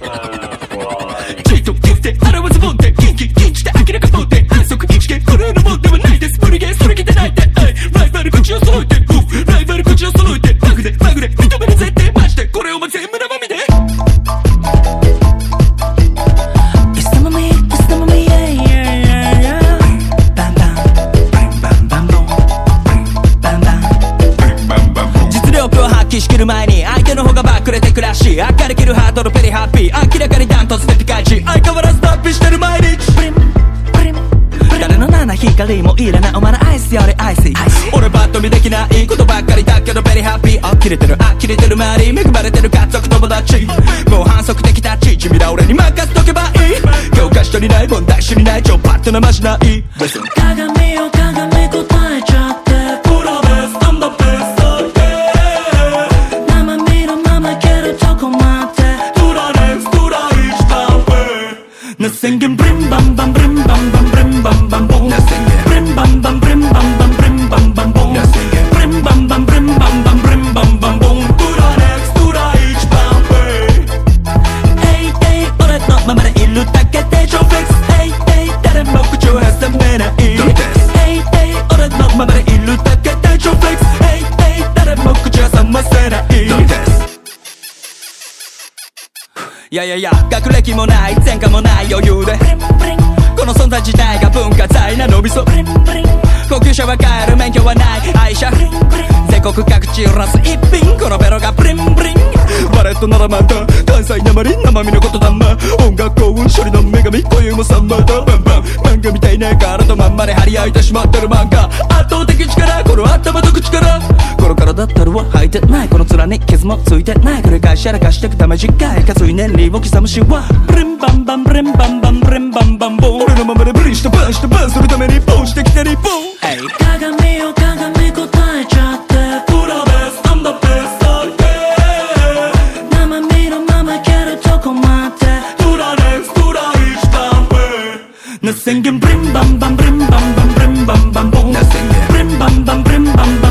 ちしきる前に相手の方がバックれてくらし明るきるハートのペリハッピー明らかにダントツでピカイチ相変わらず脱皮してる毎日。プリンプリン誰の七光もいらないお前のアイスよりアイス。俺バッと見できないことばっかりだけどベリーハッピーあ切れてるあ切れてる周り恵まれてる家族友達。もう反則的タッチ君ら俺に任せとけばいい。教科書にない問題集にない超パッとなましない。鏡よ singing brim bam bam brim bam bam brim いやいやいや学歴もない前科もない余裕で。この存在自体が文化財なのびそ高級車は買える免許はない愛車。全国各地ラス一品このベロが。ブリンブリン。バレットならまた関西なまり生身のことだま。音楽幸運処理の女神というもさんまだ。バンバン。漫画みたいな体とまんまで張り合いてしまってる漫画。圧倒的に傷もついてない繰り返しやらかしてくためーいかつい年利を刻むしはブリンバンバンブリンバンバンブリンバンバンボン俺のままでブリしてバンしてバンするためにボンしてきてリボン鏡を鏡答えちゃってプロです I'm the best 那 brim bam bam brim bam bam brim bam bam boom，那声音 brim bam bam brim bam bam。